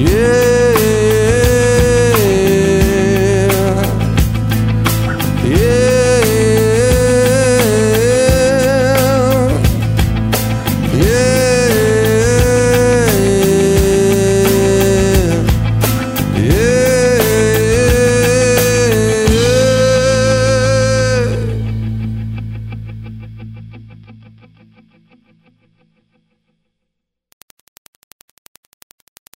Yeah.